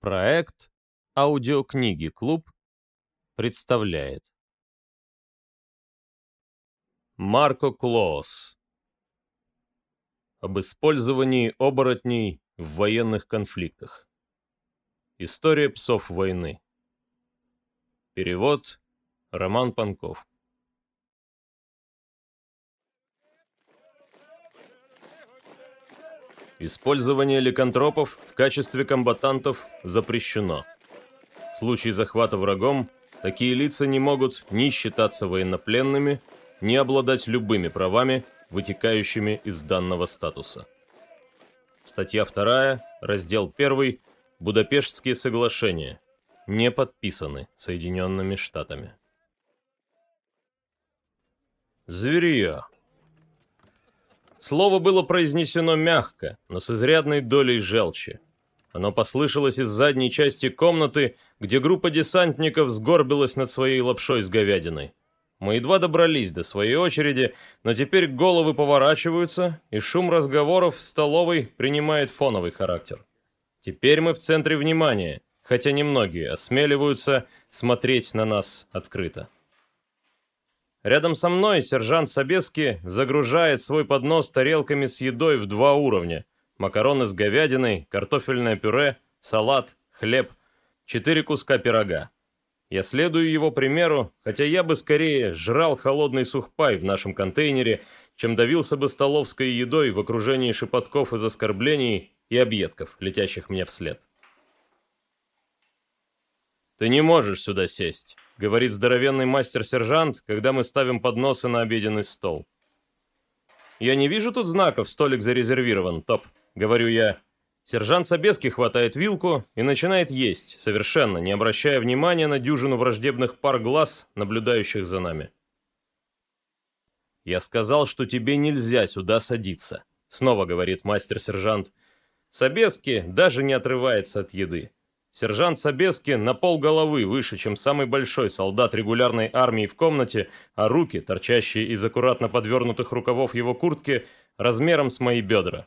Проект «Аудиокниги Клуб» представляет. Марко Клоус Об использовании оборотней в военных конфликтах. История псов войны. Перевод. Роман Панков Использование ликантропов в качестве комбатантов запрещено. В случае захвата врагом, такие лица не могут ни считаться военнопленными, ни обладать любыми правами, вытекающими из данного статуса. Статья 2, раздел 1, Будапештские соглашения, не подписаны Соединенными Штатами. Зверье. Слово было произнесено мягко, но с изрядной долей желчи. Оно послышалось из задней части комнаты, где группа десантников сгорбилась над своей лапшой с говядиной. Мы едва добрались до своей очереди, но теперь головы поворачиваются, и шум разговоров в столовой принимает фоновый характер. Теперь мы в центре внимания, хотя немногие осмеливаются смотреть на нас открыто. Рядом со мной сержант Собески загружает свой поднос тарелками с едой в два уровня. Макароны с говядиной, картофельное пюре, салат, хлеб, четыре куска пирога. Я следую его примеру, хотя я бы скорее жрал холодный сухпай в нашем контейнере, чем давился бы столовской едой в окружении шепотков из оскорблений и объедков, летящих мне вслед. «Ты не можешь сюда сесть», — говорит здоровенный мастер-сержант, когда мы ставим подносы на обеденный стол. «Я не вижу тут знаков, столик зарезервирован, топ», — говорю я. Сержант Собески хватает вилку и начинает есть, совершенно не обращая внимания на дюжину враждебных пар глаз, наблюдающих за нами. «Я сказал, что тебе нельзя сюда садиться», — снова говорит мастер-сержант. Собески даже не отрывается от еды. Сержант Собески на пол головы выше, чем самый большой солдат регулярной армии в комнате, а руки, торчащие из аккуратно подвернутых рукавов его куртки, размером с мои бедра.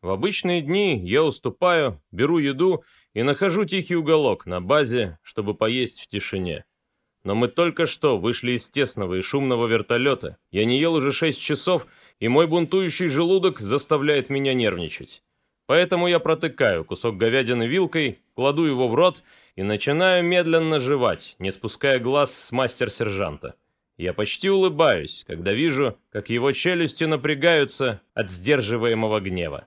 В обычные дни я уступаю, беру еду и нахожу тихий уголок на базе, чтобы поесть в тишине. Но мы только что вышли из тесного и шумного вертолета. Я не ел уже шесть часов, и мой бунтующий желудок заставляет меня нервничать. Поэтому я протыкаю кусок говядины вилкой, кладу его в рот и начинаю медленно жевать, не спуская глаз с мастер-сержанта. Я почти улыбаюсь, когда вижу, как его челюсти напрягаются от сдерживаемого гнева.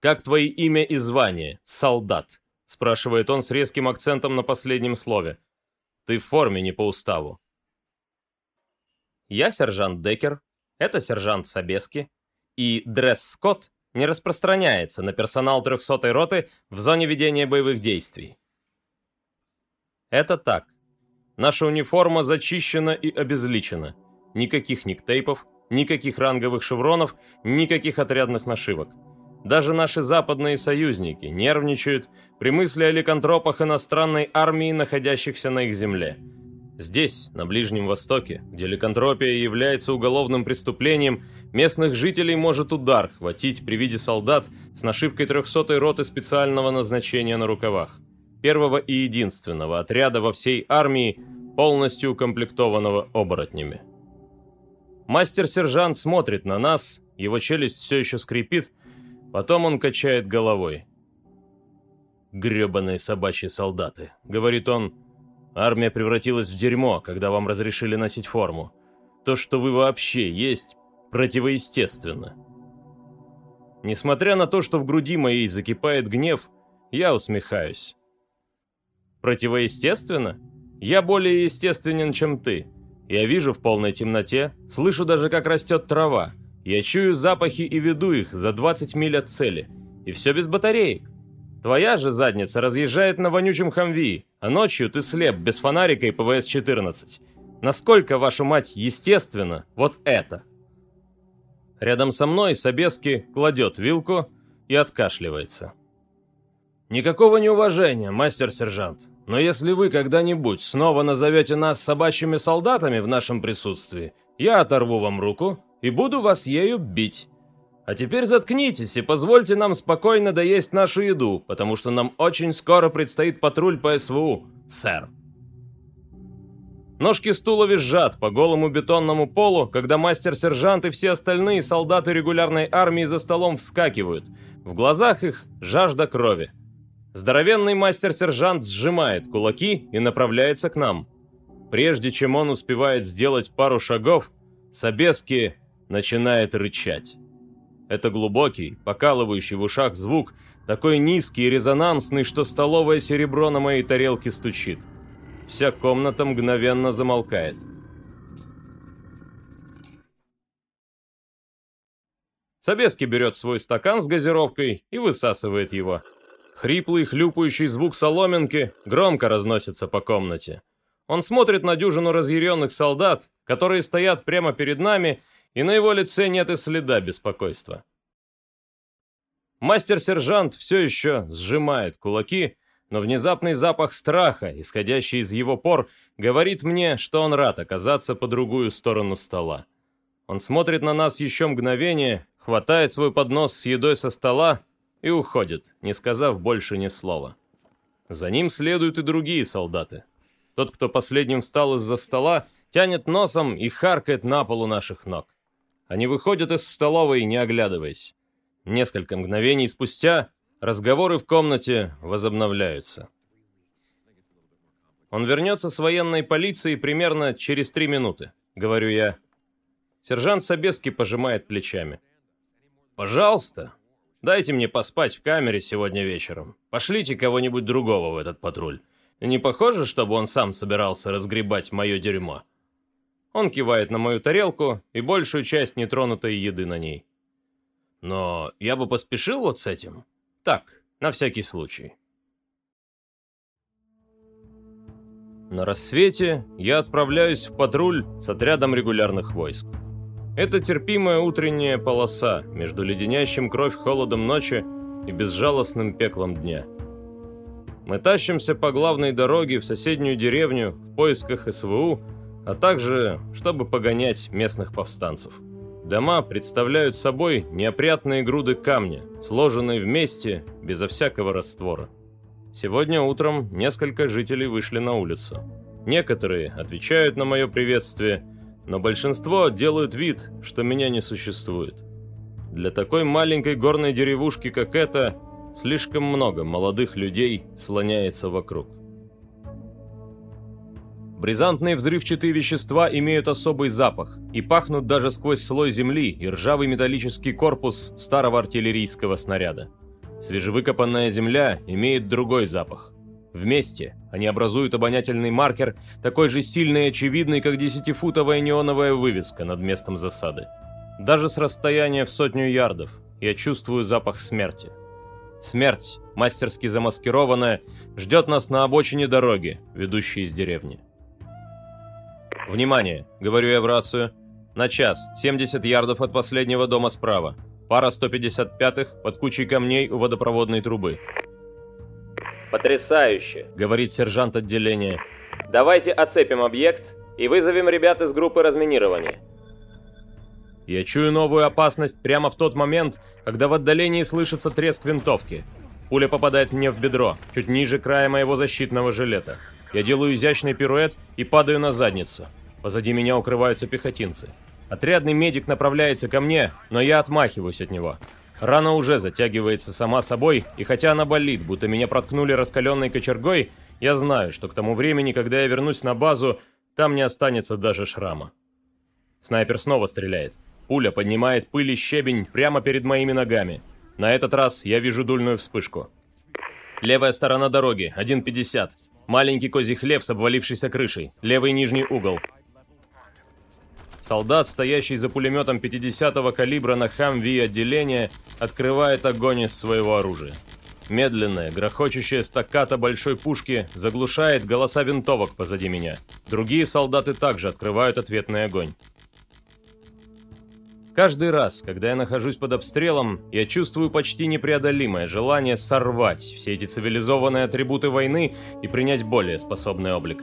«Как твои имя и звание, солдат?» — спрашивает он с резким акцентом на последнем слове. «Ты в форме не по уставу». «Я сержант Декер, это сержант Собески, и дресс-код не распространяется на персонал 300-й роты в зоне ведения боевых действий. Это так. Наша униформа зачищена и обезличена. Никаких никтейпов, никаких ранговых шевронов, никаких отрядных нашивок. Даже наши западные союзники нервничают при мысли о ликантропах иностранной армии, находящихся на их земле. Здесь, на Ближнем Востоке, где ликантропия является уголовным преступлением, местных жителей может удар хватить при виде солдат с нашивкой 300-й роты специального назначения на рукавах. Первого и единственного отряда во всей армии, полностью укомплектованного оборотнями. Мастер-сержант смотрит на нас, его челюсть все еще скрипит, потом он качает головой. «Гребаные собачьи солдаты», — говорит он, — Армия превратилась в дерьмо, когда вам разрешили носить форму. То, что вы вообще есть, противоестественно. Несмотря на то, что в груди моей закипает гнев, я усмехаюсь. Противоестественно? Я более естественен, чем ты. Я вижу в полной темноте, слышу даже, как растет трава. Я чую запахи и веду их за 20 миль от цели. И все без батареек. Твоя же задница разъезжает на вонючем хамви, а ночью ты слеп, без фонарика и ПВС-14. Насколько, вашу мать, естественно вот это? Рядом со мной Собески кладет вилку и откашливается. Никакого неуважения, мастер-сержант. Но если вы когда-нибудь снова назовете нас собачьими солдатами в нашем присутствии, я оторву вам руку и буду вас ею бить. А теперь заткнитесь и позвольте нам спокойно доесть нашу еду, потому что нам очень скоро предстоит патруль по СВУ, сэр. Ножки стула визжат по голому бетонному полу, когда мастер-сержант и все остальные солдаты регулярной армии за столом вскакивают. В глазах их жажда крови. Здоровенный мастер-сержант сжимает кулаки и направляется к нам. Прежде чем он успевает сделать пару шагов, Собески начинает рычать. Это глубокий, покалывающий в ушах звук, такой низкий и резонансный, что столовое серебро на моей тарелке стучит. Вся комната мгновенно замолкает. Собески берет свой стакан с газировкой и высасывает его. Хриплый, хлюпающий звук соломинки громко разносится по комнате. Он смотрит на дюжину разъяренных солдат, которые стоят прямо перед нами, и на его лице нет и следа беспокойства. Мастер-сержант все еще сжимает кулаки, но внезапный запах страха, исходящий из его пор, говорит мне, что он рад оказаться по другую сторону стола. Он смотрит на нас еще мгновение, хватает свой поднос с едой со стола и уходит, не сказав больше ни слова. За ним следуют и другие солдаты. Тот, кто последним встал из-за стола, тянет носом и харкает на полу наших ног. Они выходят из столовой, не оглядываясь. Несколько мгновений спустя Разговоры в комнате возобновляются. Он вернется с военной полицией примерно через три минуты, говорю я. Сержант Собески пожимает плечами. Пожалуйста, дайте мне поспать в камере сегодня вечером. Пошлите кого-нибудь другого в этот патруль. Не похоже, чтобы он сам собирался разгребать мое дерьмо. Он кивает на мою тарелку и большую часть нетронутой еды на ней. Но я бы поспешил вот с этим. Так, на всякий случай. На рассвете я отправляюсь в патруль с отрядом регулярных войск. Это терпимая утренняя полоса между леденящим кровь холодом ночи и безжалостным пеклом дня. Мы тащимся по главной дороге в соседнюю деревню в поисках СВУ, а также, чтобы погонять местных повстанцев. Дома представляют собой неопрятные груды камня, сложенные вместе, безо всякого раствора. Сегодня утром несколько жителей вышли на улицу. Некоторые отвечают на мое приветствие, но большинство делают вид, что меня не существует. Для такой маленькой горной деревушки, как эта, слишком много молодых людей слоняется вокруг. Бризантные взрывчатые вещества имеют особый запах и пахнут даже сквозь слой земли и ржавый металлический корпус старого артиллерийского снаряда. Свежевыкопанная земля имеет другой запах. Вместе они образуют обонятельный маркер, такой же сильный и очевидный, как десятифутовая неоновая вывеска над местом засады. Даже с расстояния в сотню ярдов я чувствую запах смерти. Смерть, мастерски замаскированная, ждет нас на обочине дороги, ведущей из деревни. «Внимание!» — говорю я в рацию. «На час, 70 ярдов от последнего дома справа. Пара 155-х под кучей камней у водопроводной трубы». «Потрясающе!» — говорит сержант отделения. «Давайте оцепим объект и вызовем ребят из группы разминирования». Я чую новую опасность прямо в тот момент, когда в отдалении слышится треск винтовки. Пуля попадает мне в бедро, чуть ниже края моего защитного жилета. Я делаю изящный пируэт и падаю на задницу. Позади меня укрываются пехотинцы. Отрядный медик направляется ко мне, но я отмахиваюсь от него. Рана уже затягивается сама собой, и хотя она болит, будто меня проткнули раскаленной кочергой, я знаю, что к тому времени, когда я вернусь на базу, там не останется даже шрама. Снайпер снова стреляет. Пуля поднимает пыль и щебень прямо перед моими ногами. На этот раз я вижу дульную вспышку. Левая сторона дороги, 1.50. Маленький козий хлев с обвалившейся крышей. Левый нижний угол. Солдат, стоящий за пулеметом 50-го калибра на Хамви отделения, открывает огонь из своего оружия. Медленная, грохочущая стакката большой пушки заглушает голоса винтовок позади меня. Другие солдаты также открывают ответный огонь. Каждый раз, когда я нахожусь под обстрелом, я чувствую почти непреодолимое желание сорвать все эти цивилизованные атрибуты войны и принять более способный облик.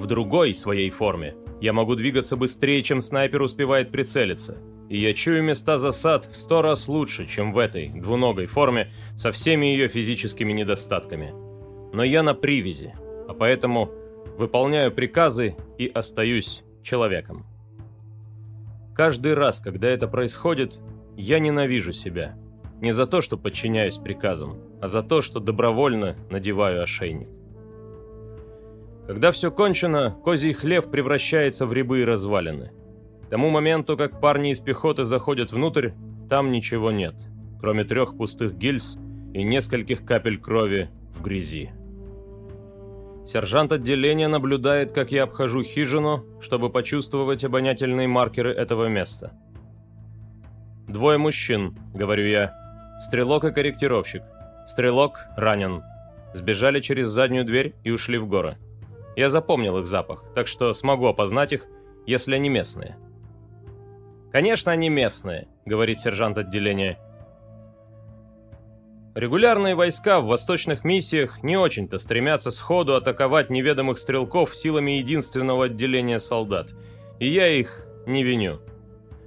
В другой своей форме я могу двигаться быстрее, чем снайпер успевает прицелиться. и я чую места засад в сто раз лучше, чем в этой двуногой форме со всеми ее физическими недостатками. Но я на привязи, а поэтому выполняю приказы и остаюсь человеком. Каждый раз, когда это происходит, я ненавижу себя. Не за то, что подчиняюсь приказам, а за то, что добровольно надеваю ошейник. Когда все кончено, козий хлев превращается в рябы и развалины. К тому моменту, как парни из пехоты заходят внутрь, там ничего нет, кроме трех пустых гильз и нескольких капель крови в грязи. Сержант отделения наблюдает, как я обхожу хижину, чтобы почувствовать обонятельные маркеры этого места. «Двое мужчин», — говорю я. «Стрелок и корректировщик. Стрелок ранен. Сбежали через заднюю дверь и ушли в горы. Я запомнил их запах, так что смогу опознать их, если они местные». «Конечно, они местные», — говорит сержант отделения. Регулярные войска в восточных миссиях не очень-то стремятся сходу атаковать неведомых стрелков силами единственного отделения солдат, и я их не виню.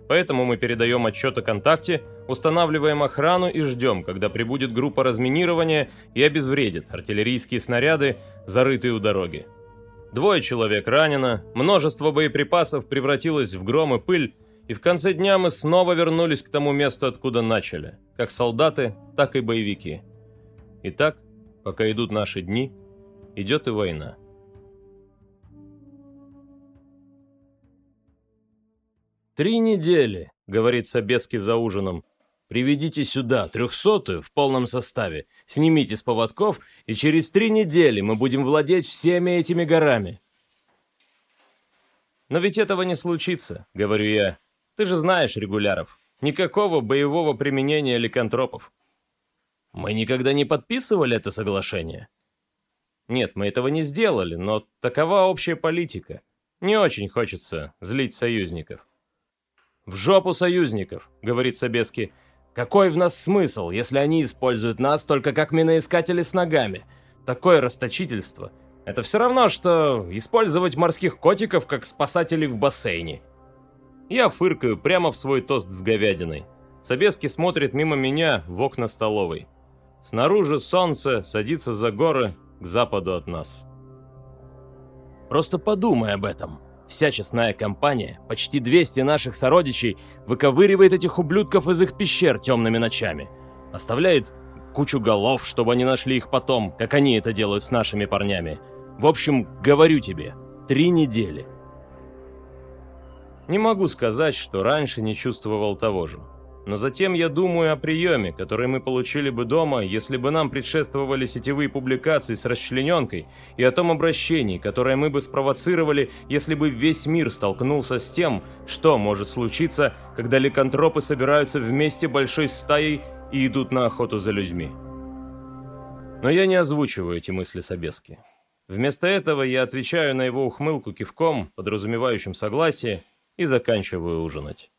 Поэтому мы передаем отчет о контакте, устанавливаем охрану и ждем, когда прибудет группа разминирования и обезвредит артиллерийские снаряды, зарытые у дороги. Двое человек ранено, множество боеприпасов превратилось в гром и пыль, и в конце дня мы снова вернулись к тому месту, откуда начали, как солдаты, так и боевики. И так, пока идут наши дни, идет и война. «Три недели», — говорит Собеский за ужином. «Приведите сюда трехсотую в полном составе, снимите с поводков, и через три недели мы будем владеть всеми этими горами». «Но ведь этого не случится», — говорю я. Ты же знаешь регуляров. Никакого боевого применения ликантропов. Мы никогда не подписывали это соглашение. Нет, мы этого не сделали, но такова общая политика. Не очень хочется злить союзников. «В жопу союзников», — говорит Собески. «Какой в нас смысл, если они используют нас только как миноискатели с ногами? Такое расточительство. Это все равно, что использовать морских котиков как спасателей в бассейне». Я фыркаю прямо в свой тост с говядиной. Собески смотрит мимо меня в окна столовой. Снаружи солнце садится за горы к западу от нас. Просто подумай об этом. Вся честная компания, почти 200 наших сородичей, выковыривает этих ублюдков из их пещер темными ночами. Оставляет кучу голов, чтобы они нашли их потом, как они это делают с нашими парнями. В общем, говорю тебе, три недели. Не могу сказать, что раньше не чувствовал того же. Но затем я думаю о приеме, который мы получили бы дома, если бы нам предшествовали сетевые публикации с расчлененкой, и о том обращении, которое мы бы спровоцировали, если бы весь мир столкнулся с тем, что может случиться, когда ликантропы собираются вместе большой стаей и идут на охоту за людьми. Но я не озвучиваю эти мысли Собески. Вместо этого я отвечаю на его ухмылку кивком, подразумевающим согласие, и заканчиваю ужинать.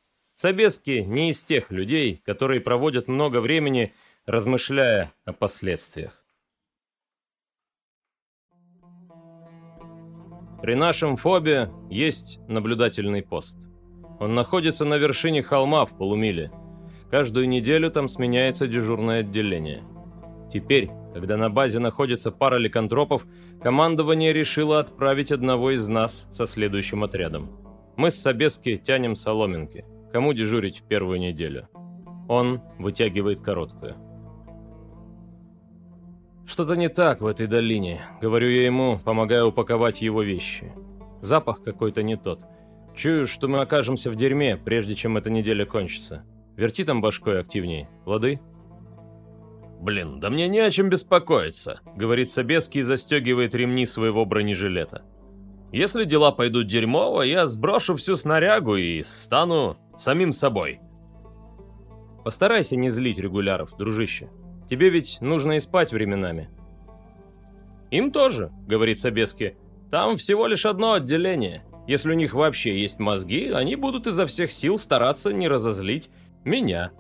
Собески не из тех людей, которые проводят много времени, размышляя о последствиях. При нашем фобе есть наблюдательный пост. Он находится на вершине холма в полумиле. Каждую неделю там сменяется дежурное отделение. Теперь, когда на базе находится пара ликантропов, командование решило отправить одного из нас со следующим отрядом. Мы с Собески тянем соломинки. Кому дежурить в первую неделю? Он вытягивает короткую. Что-то не так в этой долине, говорю я ему, помогая упаковать его вещи. Запах какой-то не тот. Чую, что мы окажемся в дерьме, прежде чем эта неделя кончится. Верти там башкой активнее, лады? «Блин, да мне не о чем беспокоиться», — говорит Собеский и застегивает ремни своего бронежилета. Если дела пойдут дерьмово, я сброшу всю снарягу и стану самим собой. Постарайся не злить регуляров, дружище. Тебе ведь нужно и спать временами. Им тоже, говорит Собески. Там всего лишь одно отделение. Если у них вообще есть мозги, они будут изо всех сил стараться не разозлить меня.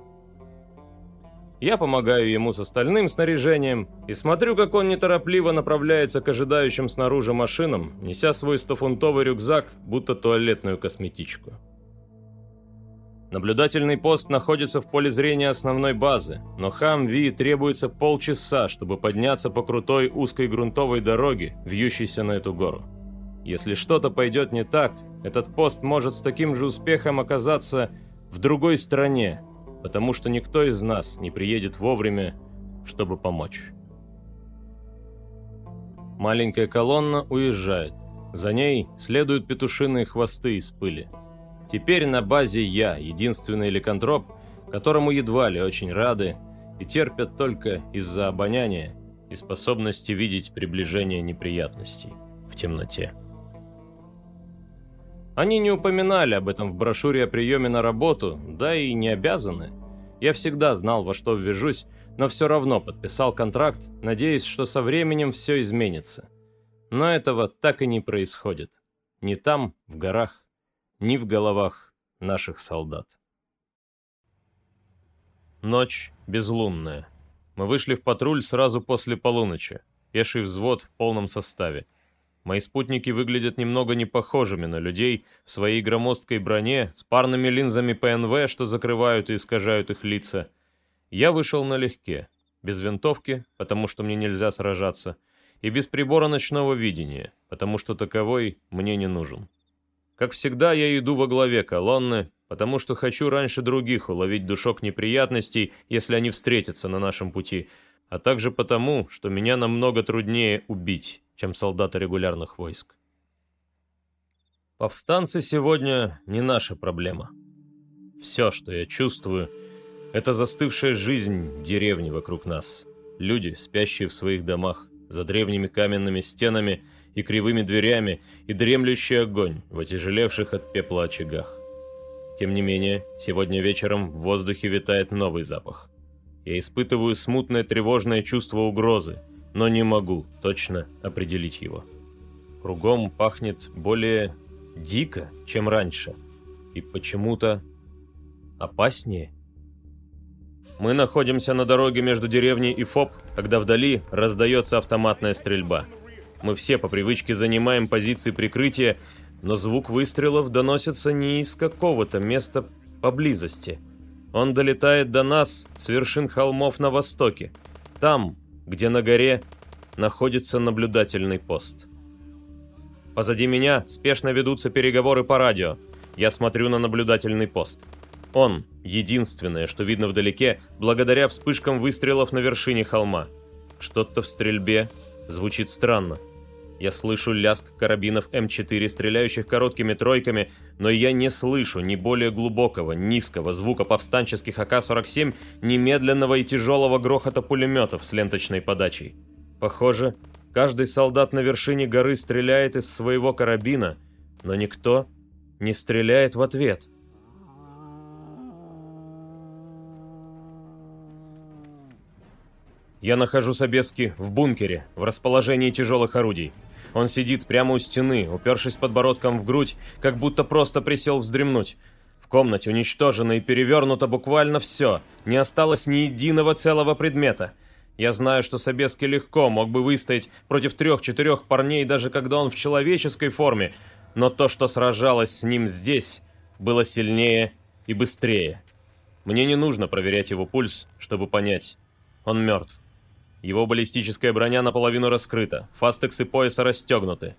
Я помогаю ему с остальным снаряжением и смотрю, как он неторопливо направляется к ожидающим снаружи машинам, неся свой стофунтовый рюкзак, будто туалетную косметичку. Наблюдательный пост находится в поле зрения основной базы, но Хамви требуется полчаса, чтобы подняться по крутой узкой грунтовой дороге, вьющейся на эту гору. Если что-то пойдет не так, этот пост может с таким же успехом оказаться в другой стране, потому что никто из нас не приедет вовремя, чтобы помочь. Маленькая колонна уезжает. За ней следуют петушиные хвосты из пыли. Теперь на базе я, единственный ликантроп, которому едва ли очень рады и терпят только из-за обоняния и способности видеть приближение неприятностей в темноте. Они не упоминали об этом в брошюре о приеме на работу, да и не обязаны. Я всегда знал, во что ввяжусь, но все равно подписал контракт, надеясь, что со временем все изменится. Но этого так и не происходит. Ни там, в горах, ни в головах наших солдат. Ночь безлунная. Мы вышли в патруль сразу после полуночи. Пеший взвод в полном составе. Мои спутники выглядят немного не похожими на людей в своей громоздкой броне с парными линзами ПНВ, что закрывают и искажают их лица. Я вышел налегке, без винтовки, потому что мне нельзя сражаться, и без прибора ночного видения, потому что таковой мне не нужен. Как всегда, я иду во главе колонны, потому что хочу раньше других уловить душок неприятностей, если они встретятся на нашем пути, а также потому, что меня намного труднее убить, чем солдаты регулярных войск. Повстанцы сегодня не наша проблема. Все, что я чувствую, это застывшая жизнь деревни вокруг нас. Люди, спящие в своих домах, за древними каменными стенами и кривыми дверями, и дремлющий огонь в отяжелевших от пепла очагах. Тем не менее, сегодня вечером в воздухе витает новый запах. Я испытываю смутное тревожное чувство угрозы, но не могу точно определить его. Кругом пахнет более дико, чем раньше, и почему-то опаснее. Мы находимся на дороге между деревней и ФОП, когда вдали раздается автоматная стрельба – мы все по привычке занимаем позиции прикрытия, но звук выстрелов доносится не из какого-то места поблизости. Он долетает до нас с вершин холмов на востоке, там, где на горе находится наблюдательный пост. Позади меня спешно ведутся переговоры по радио. Я смотрю на наблюдательный пост. Он — единственное, что видно вдалеке, благодаря вспышкам выстрелов на вершине холма. Что-то в стрельбе звучит странно. Я слышу лязг карабинов М4, стреляющих короткими тройками, но я не слышу ни более глубокого, низкого звука повстанческих АК-47, ни медленного и тяжелого грохота пулеметов с ленточной подачей. Похоже, каждый солдат на вершине горы стреляет из своего карабина, но никто не стреляет в ответ. Я нахожу Собески в бункере, в расположении тяжелых орудий. Он сидит прямо у стены, упершись подбородком в грудь, как будто просто присел вздремнуть. В комнате уничтожено и перевернуто буквально все, не осталось ни единого целого предмета. Я знаю, что Собески легко мог бы выстоять против трех-четырех парней, даже когда он в человеческой форме, но то, что сражалось с ним здесь, было сильнее и быстрее. Мне не нужно проверять его пульс, чтобы понять, он мертв. Его баллистическая броня наполовину раскрыта, фастексы пояса расстегнуты.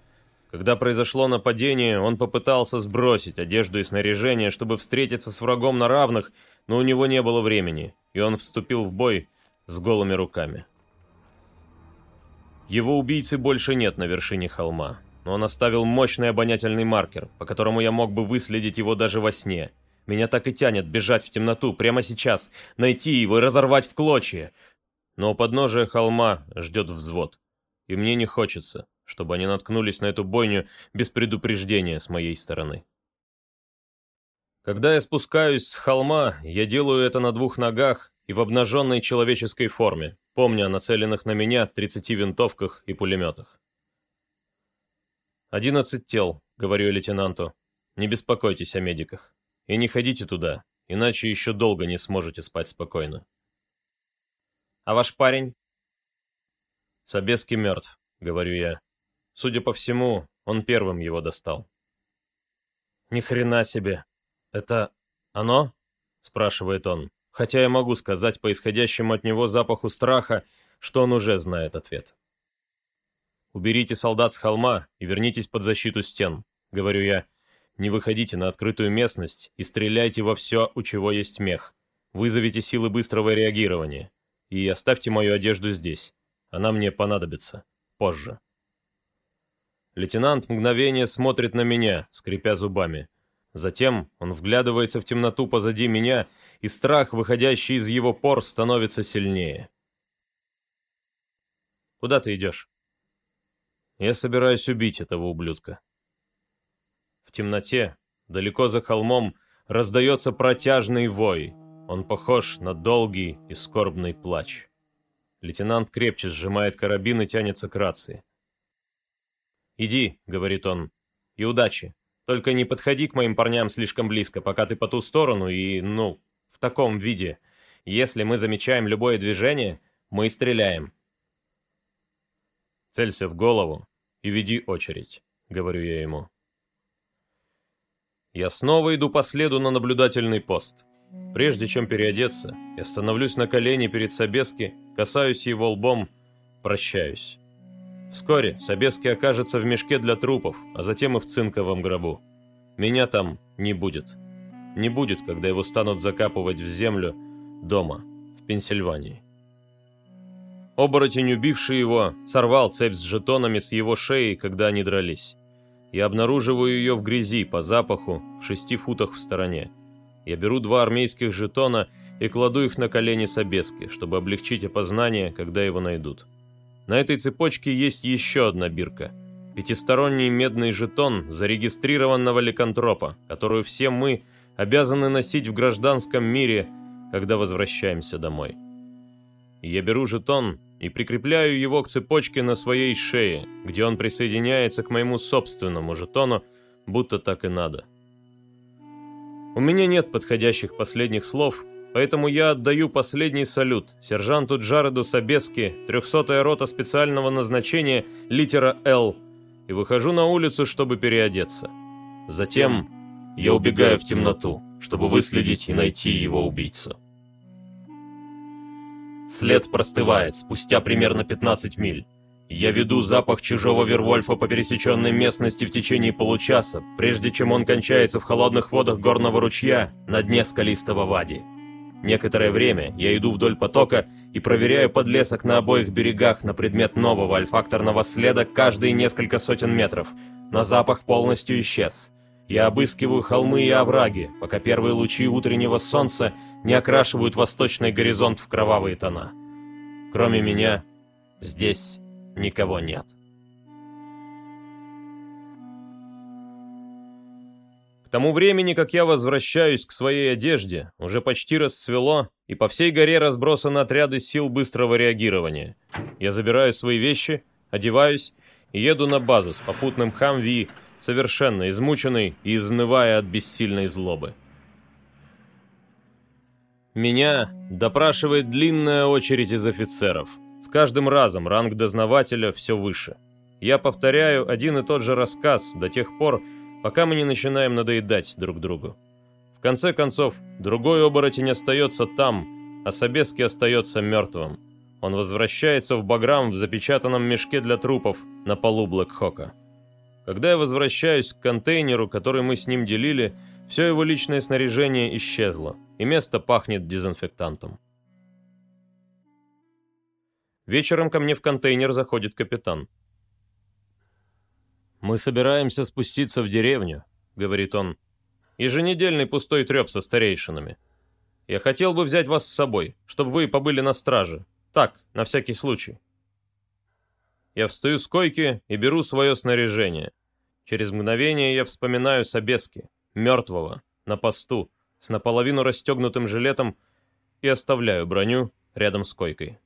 Когда произошло нападение, он попытался сбросить одежду и снаряжение, чтобы встретиться с врагом на равных, но у него не было времени, и он вступил в бой с голыми руками. Его убийцы больше нет на вершине холма, но он оставил мощный обонятельный маркер, по которому я мог бы выследить его даже во сне. Меня так и тянет бежать в темноту прямо сейчас, найти его и разорвать в клочья, но у подножия холма ждет взвод. И мне не хочется, чтобы они наткнулись на эту бойню без предупреждения с моей стороны. Когда я спускаюсь с холма, я делаю это на двух ногах и в обнаженной человеческой форме, помня о нацеленных на меня 30 винтовках и пулеметах. «Одиннадцать тел», — говорю лейтенанту. «Не беспокойтесь о медиках. И не ходите туда, иначе еще долго не сможете спать спокойно». А ваш парень?» «Собески мертв», — говорю я. Судя по всему, он первым его достал. «Ни хрена себе! Это оно?» спрашивает он, хотя я могу сказать по исходящему от него запаху страха, что он уже знает ответ. «Уберите солдат с холма и вернитесь под защиту стен», — говорю я. «Не выходите на открытую местность и стреляйте во все, у чего есть мех. Вызовите силы быстрого реагирования. И оставьте мою одежду здесь. Она мне понадобится. Позже». Лейтенант мгновение смотрит на меня, скрипя зубами. Затем он вглядывается в темноту позади меня, и страх, выходящий из его пор, становится сильнее. «Куда ты идешь?» Я собираюсь убить этого ублюдка. В темноте, далеко за холмом, раздается протяжный вой. Он похож на долгий и скорбный плач. Лейтенант крепче сжимает карабин и тянется к рации. «Иди», — говорит он, — «и удачи. Только не подходи к моим парням слишком близко, пока ты по ту сторону и, ну, в таком виде. Если мы замечаем любое движение, мы стреляем. «Целься в голову и веди очередь», — говорю я ему. Я снова иду по следу на наблюдательный пост. Прежде чем переодеться, я становлюсь на колени перед Собески, касаюсь его лбом, прощаюсь. Вскоре Собески окажется в мешке для трупов, а затем и в цинковом гробу. Меня там не будет. Не будет, когда его станут закапывать в землю дома, в Пенсильвании. Оборотень, убивший его, сорвал цепь с жетонами с его шеи, когда они дрались. Я обнаруживаю ее в грязи, по запаху, в шести футах в стороне. Я беру два армейских жетона и кладу их на колени Собески, чтобы облегчить опознание, когда его найдут. На этой цепочке есть еще одна бирка. Пятисторонний медный жетон зарегистрированного ликантропа, которую все мы обязаны носить в гражданском мире, когда возвращаемся домой. Я беру жетон и прикрепляю его к цепочке на своей шее, где он присоединяется к моему собственному жетону, будто так и надо. У меня нет подходящих последних слов, поэтому я отдаю последний салют сержанту Джареду Собески, 300-я рота специального назначения, литера «Л», и выхожу на улицу, чтобы переодеться. Затем я убегаю в темноту, чтобы выследить и найти его убийцу. След простывает спустя примерно 15 миль. Я веду запах чужого Вервольфа по пересеченной местности в течение получаса, прежде чем он кончается в холодных водах горного ручья на дне скалистого вади. Некоторое время я иду вдоль потока и проверяю подлесок на обоих берегах на предмет нового альфакторного следа каждые несколько сотен метров, но запах полностью исчез. Я обыскиваю холмы и овраги, пока первые лучи утреннего солнца не окрашивают восточный горизонт в кровавые тона. Кроме меня, здесь никого нет. К тому времени, как я возвращаюсь к своей одежде, уже почти рассвело, и по всей горе разбросаны отряды сил быстрого реагирования. Я забираю свои вещи, одеваюсь и еду на базу с попутным Хамви, совершенно измученный и изнывая от бессильной злобы. Меня допрашивает длинная очередь из офицеров. С каждым разом ранг дознавателя все выше. Я повторяю один и тот же рассказ до тех пор, пока мы не начинаем надоедать друг другу. В конце концов, другой оборотень остается там, а Собески остается мертвым. Он возвращается в Баграм в запечатанном мешке для трупов на полу Блэкхока. Когда я возвращаюсь к контейнеру, который мы с ним делили, все его личное снаряжение исчезло, и место пахнет дезинфектантом. Вечером ко мне в контейнер заходит капитан. «Мы собираемся спуститься в деревню», — говорит он. «Еженедельный пустой треп со старейшинами. Я хотел бы взять вас с собой, чтобы вы побыли на страже. Так, на всякий случай». Я встаю с койки и беру свое снаряжение. Через мгновение я вспоминаю Собески, мертвого, на посту, с наполовину расстегнутым жилетом и оставляю броню рядом с койкой.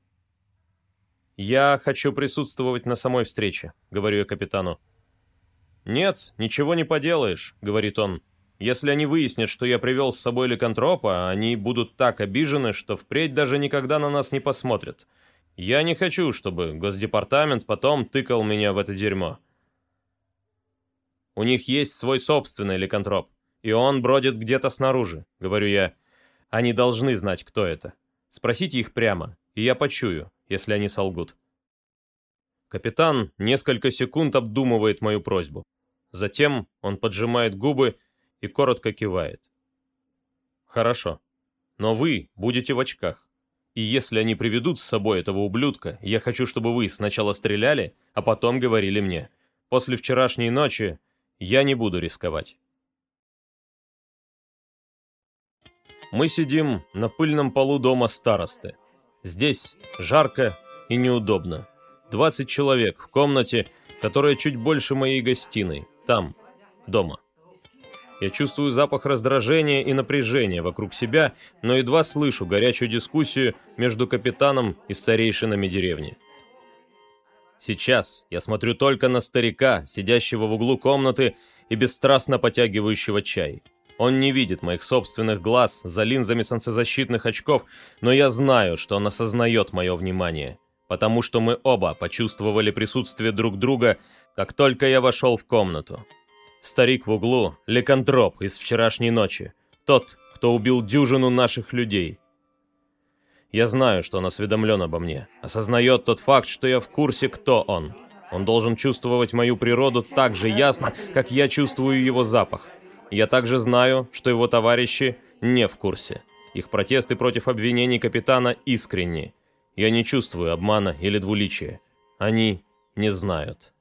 «Я хочу присутствовать на самой встрече», — говорю я капитану. «Нет, ничего не поделаешь», — говорит он. «Если они выяснят, что я привел с собой ликантропа, они будут так обижены, что впредь даже никогда на нас не посмотрят. Я не хочу, чтобы Госдепартамент потом тыкал меня в это дерьмо». У них есть свой собственный ликантроп. И он бродит где-то снаружи, говорю я. Они должны знать, кто это. Спросите их прямо, и я почую, если они солгут. Капитан несколько секунд обдумывает мою просьбу. Затем он поджимает губы и коротко кивает. «Хорошо. Но вы будете в очках. И если они приведут с собой этого ублюдка, я хочу, чтобы вы сначала стреляли, а потом говорили мне. После вчерашней ночи я не буду рисковать». Мы сидим на пыльном полу дома старосты. Здесь жарко и неудобно. 20 человек в комнате, которая чуть больше моей гостиной. Там, дома. Я чувствую запах раздражения и напряжения вокруг себя, но едва слышу горячую дискуссию между капитаном и старейшинами деревни. Сейчас я смотрю только на старика, сидящего в углу комнаты и бесстрастно потягивающего чай. Он не видит моих собственных глаз за линзами солнцезащитных очков, но я знаю, что он осознает мое внимание, потому что мы оба почувствовали присутствие друг друга, как только я вошел в комнату. Старик в углу — лекантроп из вчерашней ночи, тот, кто убил дюжину наших людей. Я знаю, что он осведомлен обо мне, осознает тот факт, что я в курсе, кто он. Он должен чувствовать мою природу так же ясно, как я чувствую его запах. Я также знаю, что его товарищи не в курсе. Их протесты против обвинений капитана искренни. Я не чувствую обмана или двуличия. Они не знают.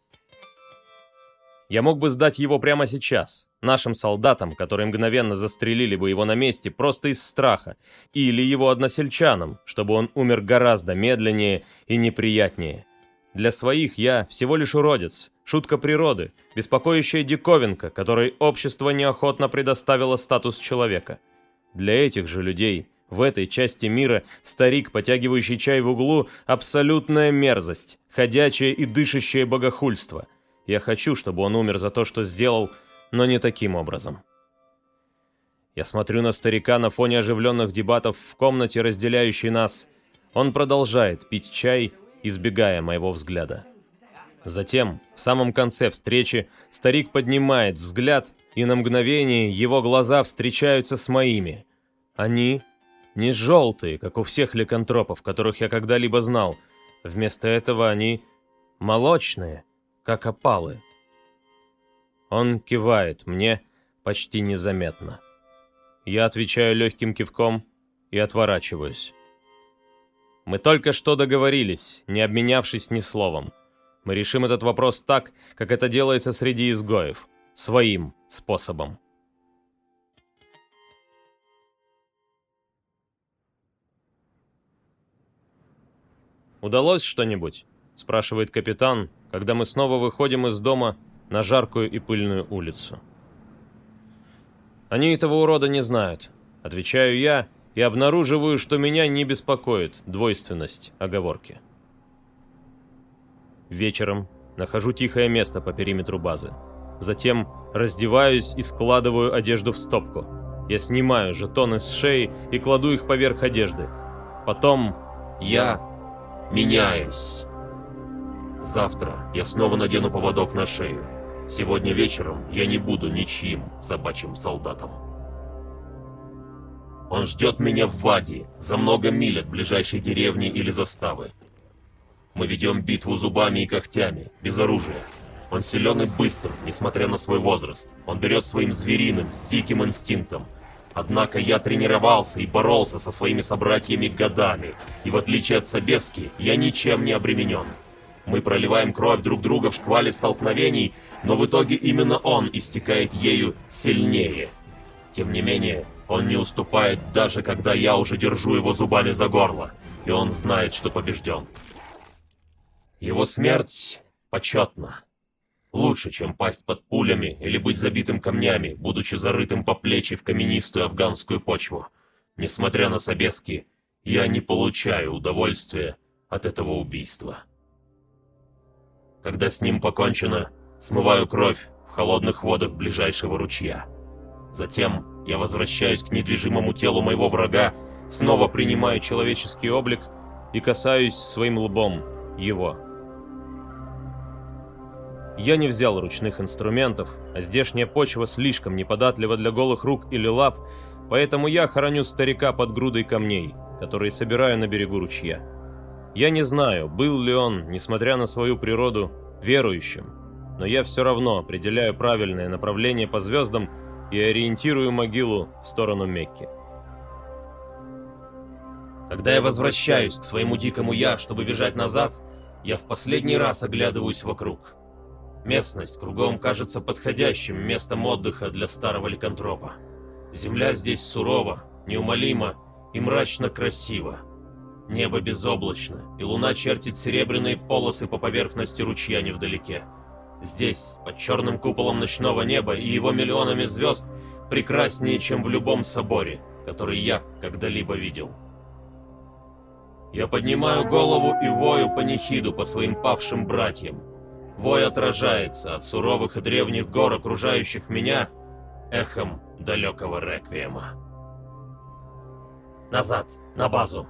Я мог бы сдать его прямо сейчас, нашим солдатам, которые мгновенно застрелили бы его на месте просто из страха, или его односельчанам, чтобы он умер гораздо медленнее и неприятнее. Для своих я всего лишь уродец, шутка природы, беспокоящая диковинка, которой общество неохотно предоставило статус человека. Для этих же людей в этой части мира старик, потягивающий чай в углу, абсолютная мерзость, ходячее и дышащее богохульство. Я хочу, чтобы он умер за то, что сделал, но не таким образом. Я смотрю на старика на фоне оживленных дебатов в комнате, разделяющей нас. Он продолжает пить чай, избегая моего взгляда. Затем, в самом конце встречи, старик поднимает взгляд, и на мгновение его глаза встречаются с моими. Они не желтые, как у всех ликантропов, которых я когда-либо знал. Вместо этого они молочные, как опалы. Он кивает мне почти незаметно. Я отвечаю легким кивком и отворачиваюсь. Мы только что договорились, не обменявшись ни словом. Мы решим этот вопрос так, как это делается среди изгоев. Своим способом. «Удалось что-нибудь?» – спрашивает капитан, когда мы снова выходим из дома на жаркую и пыльную улицу. «Они этого урода не знают», – отвечаю я и обнаруживаю, что меня не беспокоит двойственность оговорки. Вечером нахожу тихое место по периметру базы. Затем раздеваюсь и складываю одежду в стопку. Я снимаю жетоны с шеи и кладу их поверх одежды. Потом я меняюсь. Завтра я снова надену поводок на шею. Сегодня вечером я не буду ничьим собачьим солдатом. Он ждет меня в Ваде, за много миль от ближайшей деревни или заставы. Мы ведем битву зубами и когтями, без оружия. Он силен и быстр, несмотря на свой возраст. Он берет своим звериным, диким инстинктом. Однако я тренировался и боролся со своими собратьями годами, и в отличие от Собески, я ничем не обременен. Мы проливаем кровь друг друга в шквале столкновений, но в итоге именно он истекает ею сильнее. Тем не менее, он не уступает даже когда я уже держу его зубами за горло, и он знает, что побежден. Его смерть почетна. Лучше, чем пасть под пулями или быть забитым камнями, будучи зарытым по плечи в каменистую афганскую почву. Несмотря на собески, я не получаю удовольствия от этого убийства. Когда с ним покончено, смываю кровь в холодных водах ближайшего ручья. Затем я возвращаюсь к недвижимому телу моего врага, снова принимаю человеческий облик и касаюсь своим лбом его. Я не взял ручных инструментов, а здешняя почва слишком неподатлива для голых рук или лап, Поэтому я хороню старика под грудой камней, которые собираю на берегу ручья. Я не знаю, был ли он, несмотря на свою природу, верующим, но я все равно определяю правильное направление по звездам и ориентирую могилу в сторону Мекки. Когда я возвращаюсь к своему дикому «я», чтобы бежать назад, я в последний раз оглядываюсь вокруг. Местность кругом кажется подходящим местом отдыха для старого ликантропа. Земля здесь сурова, неумолима и мрачно красива. Небо безоблачно, и луна чертит серебряные полосы по поверхности ручья невдалеке. Здесь, под черным куполом ночного неба и его миллионами звезд, прекраснее, чем в любом соборе, который я когда-либо видел. Я поднимаю голову и вою панихиду по своим павшим братьям. Вой отражается от суровых и древних гор, окружающих меня, эхом далекого реквиема. Назад, на базу.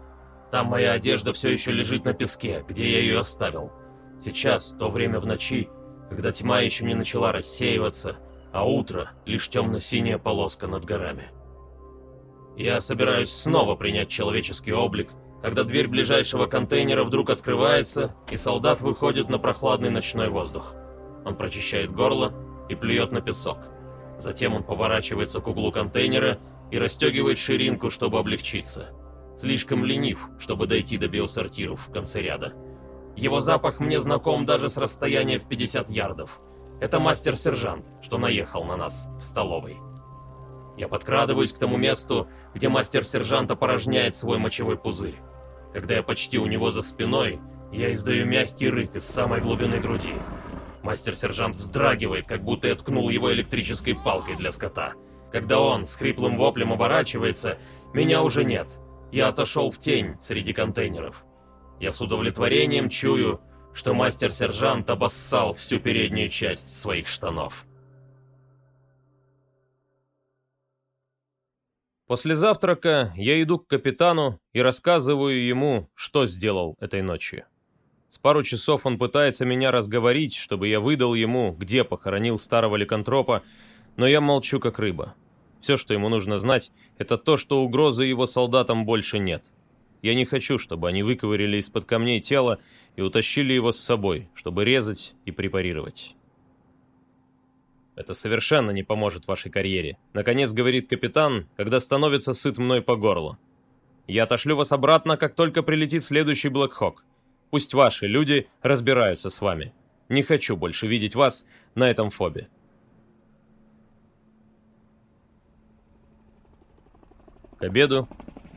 Там моя одежда все еще лежит на песке, где я ее оставил. Сейчас то время в ночи, когда тьма еще не начала рассеиваться, а утро — лишь темно-синяя полоска над горами. Я собираюсь снова принять человеческий облик — когда дверь ближайшего контейнера вдруг открывается, и солдат выходит на прохладный ночной воздух. Он прочищает горло и плюет на песок. Затем он поворачивается к углу контейнера и расстегивает ширинку, чтобы облегчиться. Слишком ленив, чтобы дойти до биосортиров в конце ряда. Его запах мне знаком даже с расстояния в 50 ярдов. Это мастер-сержант, что наехал на нас в столовой. Я подкрадываюсь к тому месту, где мастер-сержант опорожняет свой мочевой пузырь. Когда я почти у него за спиной, я издаю мягкий рык из самой глубины груди. Мастер-сержант вздрагивает, как будто я ткнул его электрической палкой для скота. Когда он с хриплым воплем оборачивается, меня уже нет. Я отошел в тень среди контейнеров. Я с удовлетворением чую, что мастер-сержант обоссал всю переднюю часть своих штанов. После завтрака я иду к капитану и рассказываю ему, что сделал этой ночью. С пару часов он пытается меня разговорить, чтобы я выдал ему, где похоронил старого ликантропа, но я молчу как рыба. Все, что ему нужно знать, это то, что угрозы его солдатам больше нет. Я не хочу, чтобы они выковырили из-под камней тело и утащили его с собой, чтобы резать и препарировать. Это совершенно не поможет вашей карьере», — наконец говорит капитан, когда становится сыт мной по горлу. «Я отошлю вас обратно, как только прилетит следующий Блэкхок. Пусть ваши люди разбираются с вами. Не хочу больше видеть вас на этом фобе». К обеду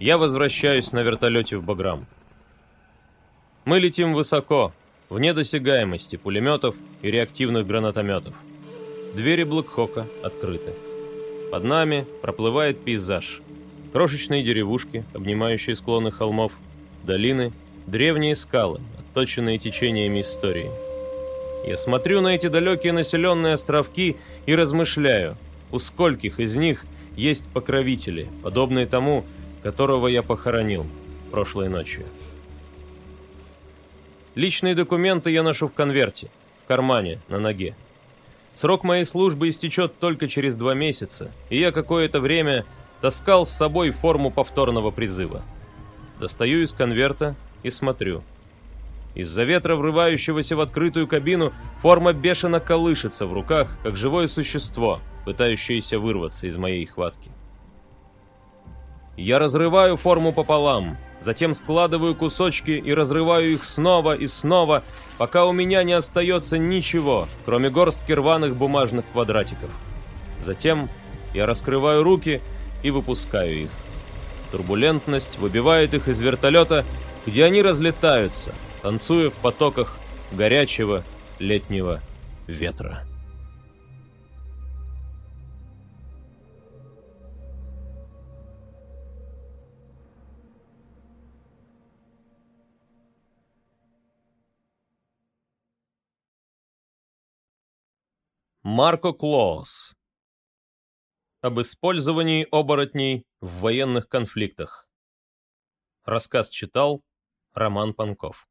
я возвращаюсь на вертолете в Баграм. Мы летим высоко, вне досягаемости пулеметов и реактивных гранатометов. Двери Блэкхока открыты. Под нами проплывает пейзаж. Крошечные деревушки, обнимающие склоны холмов, долины, древние скалы, отточенные течениями истории. Я смотрю на эти далекие населенные островки и размышляю, у скольких из них есть покровители, подобные тому, которого я похоронил прошлой ночью. Личные документы я ношу в конверте, в кармане, на ноге. Срок моей службы истечет только через два месяца, и я какое-то время таскал с собой форму повторного призыва. Достаю из конверта и смотрю. Из-за ветра, врывающегося в открытую кабину, форма бешено колышется в руках, как живое существо, пытающееся вырваться из моей хватки. Я разрываю форму пополам, затем складываю кусочки и разрываю их снова и снова, пока у меня не остается ничего, кроме горстки рваных бумажных квадратиков. Затем я раскрываю руки и выпускаю их. Турбулентность выбивает их из вертолета, где они разлетаются, танцуя в потоках горячего летнего ветра. Марко Клоус. Об использовании оборотней в военных конфликтах. Рассказ читал Роман Панков.